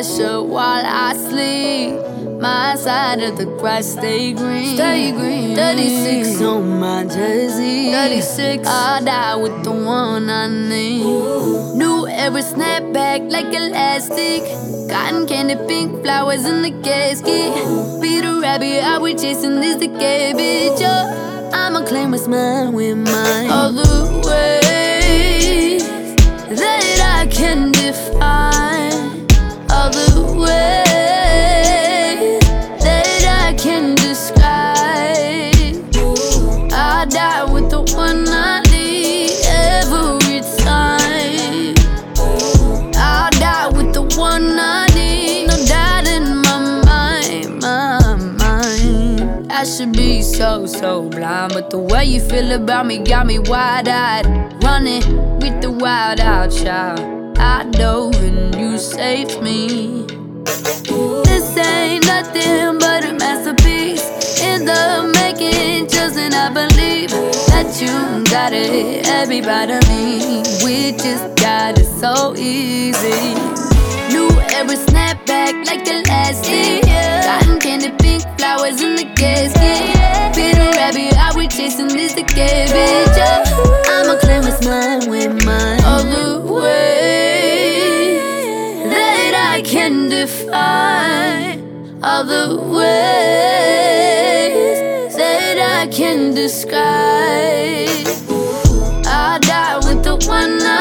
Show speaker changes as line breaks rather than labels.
Eyes shut while I sleep. My side of the grass stay green.
Stay green.
36 on my jersey.
36.
I die with the one I need. New every snapback like elastic. Cotton candy, pink flowers in the casket. Be Peter rabbit I was chasing is the cabbage. Oh, I'ma claim what's mine with mine. All should be so, so blind. But the way you feel about me got me wide eyed. Running with the wild out child. I dove and you saved me. This ain't nothing but a masterpiece in the making. Just and I believe that you got it, everybody me. We just got it so easy. New every snapback like elastic. in mind. All the ways that I can define. All the ways that I can describe. I die with the one I